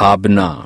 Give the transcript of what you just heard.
ભાવના